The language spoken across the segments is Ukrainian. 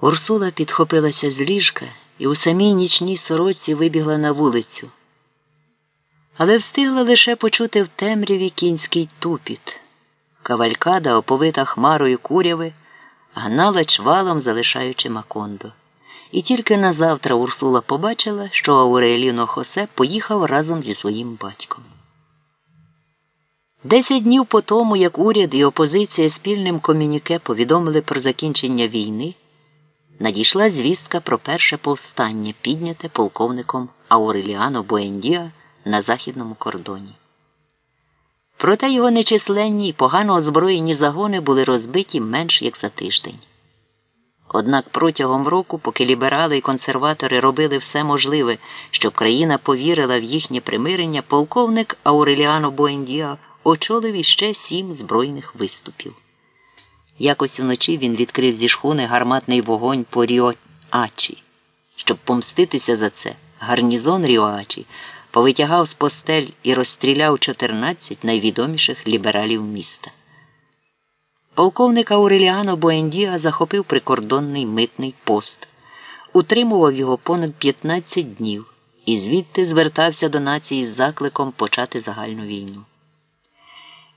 Урсула підхопилася з ліжка і у самій нічній сороці вибігла на вулицю, але встигла лише почути в темряві кінський тупіт. Кавалькада, оповита хмарою куряви, гнала чвалом, залишаючи Макондо. І тільки назавтра Урсула побачила, що Ауреліно Хосе поїхав разом зі своїм батьком. Десять днів по тому, як уряд і опозиція спільним комюніке повідомили про закінчення війни, надійшла звістка про перше повстання, підняте полковником Ауреліано Буендіа на західному кордоні. Проте його нечисленні і погано озброєні загони були розбиті менш як за тиждень. Однак протягом року, поки ліберали і консерватори робили все можливе, щоб країна повірила в їхнє примирення, полковник Ауреліано Буендіа очолив іще сім збройних виступів. Якось вночі він відкрив зі шхуни гарматний вогонь по Ріоачі. Щоб помститися за це, гарнізон Ріоачі повитягав з постель і розстріляв 14 найвідоміших лібералів міста. Полковник Ауреліано Боендіа захопив прикордонний митний пост, утримував його понад 15 днів і звідти звертався до нації з закликом почати загальну війну.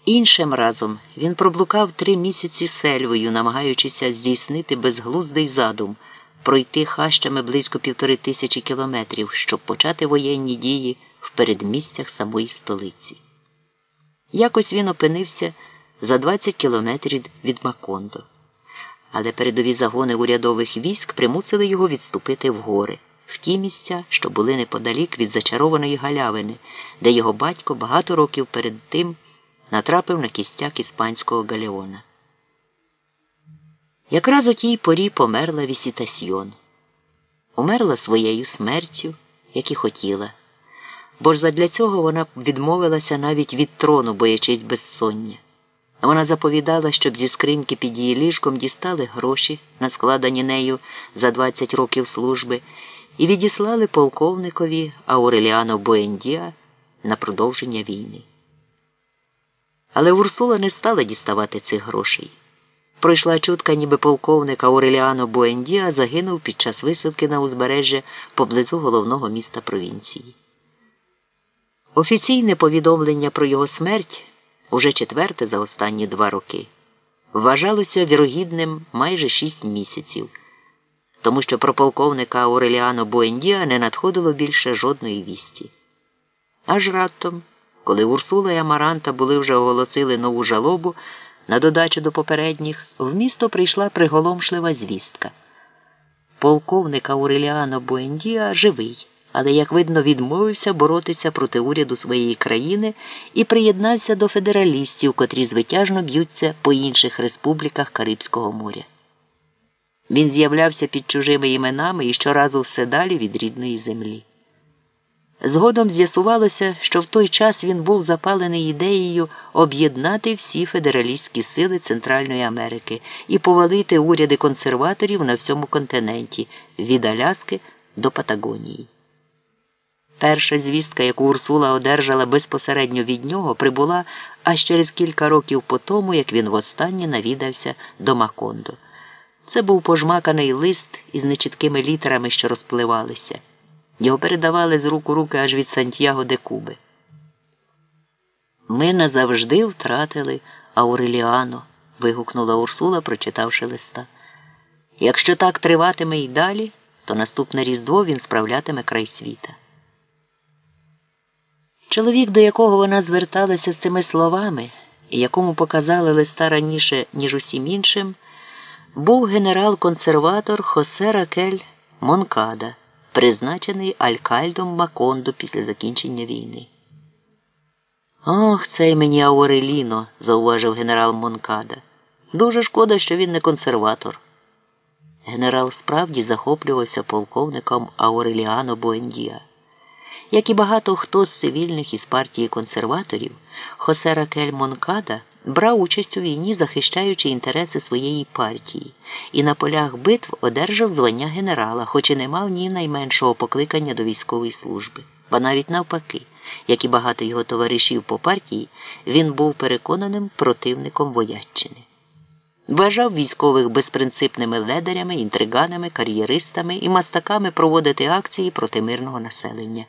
Іншим разом він проблукав три місяці сельвою, намагаючися здійснити безглуздий задум пройти хащами близько півтори тисячі кілометрів, щоб почати воєнні дії в передмістях самої столиці. Якось він опинився за 20 кілометрів від Макондо, але передові загони урядових військ примусили його відступити в гори, в ті місця, що були неподалік від зачарованої галявини, де його батько багато років перед тим натрапив на кістяк іспанського галеона. Якраз у тій порі померла Вісітасьйон. Умерла своєю смертю, як і хотіла, бо ж задля цього вона відмовилася навіть від трону, боячись безсоння. Вона заповідала, щоб зі скриньки під її ліжком дістали гроші, на складені нею за 20 років служби, і відіслали полковникові Ауреліано Буендіа на продовження війни. Але Урсула не стала діставати цих грошей. Пройшла чутка, ніби полковник Ауреліано Буендіа загинув під час висадки на узбережжя поблизу головного міста провінції. Офіційне повідомлення про його смерть уже четверте за останні два роки вважалося вірогідним майже шість місяців, тому що про полковника Ауреліано Буендіа не надходило більше жодної вісті. Аж раптом. Коли Урсула і Амаранта були вже оголосили нову жалобу на додачу до попередніх, в місто прийшла приголомшлива звістка. Полковник Ауреліано Буендіа живий, але, як видно, відмовився боротися проти уряду своєї країни і приєднався до федералістів, котрі звитяжно б'ються по інших республіках Карибського моря. Він з'являвся під чужими іменами і щоразу все далі від рідної землі. Згодом з'ясувалося, що в той час він був запалений ідеєю об'єднати всі федералістські сили Центральної Америки і повалити уряди консерваторів на всьому континенті від Аляски до Патагонії. Перша звістка, яку Урсула одержала безпосередньо від нього, прибула аж через кілька років по тому, як він востаннє навідався до Макондо. Це був пожмаканий лист із нечіткими літерами, що розпливалися. Його передавали з рук у руки аж від Сантьяго де Куби. Ми назавжди втратили Ауреліано, вигукнула Урсула, прочитавши листа. Якщо так триватиме і далі, то наступне Різдво він справлятиме край світа. Чоловік, до якого вона зверталася з цими словами, і якому показали листа раніше, ніж усім іншим, був генерал-консерватор Хосе Ракель Монкада призначений Алькальдом Макондо після закінчення війни. Ох, цей мені Ауреліно, зауважив генерал Монкада. Дуже шкода, що він не консерватор. Генерал справді захоплювався полковником Ауреліано Буендія. Як і багато хто з цивільних із партії консерваторів, Хосе Ракель Монкада брав участь у війні, захищаючи інтереси своєї партії, і на полях битв одержав звання генерала, хоч і не мав ні найменшого покликання до військової служби, ба навіть навпаки, як і багато його товаришів по партії, він був переконаним противником Вояччини. Вважав військових безпринципними ледарями, інтриганами, кар'єристами і мастаками проводити акції проти мирного населення.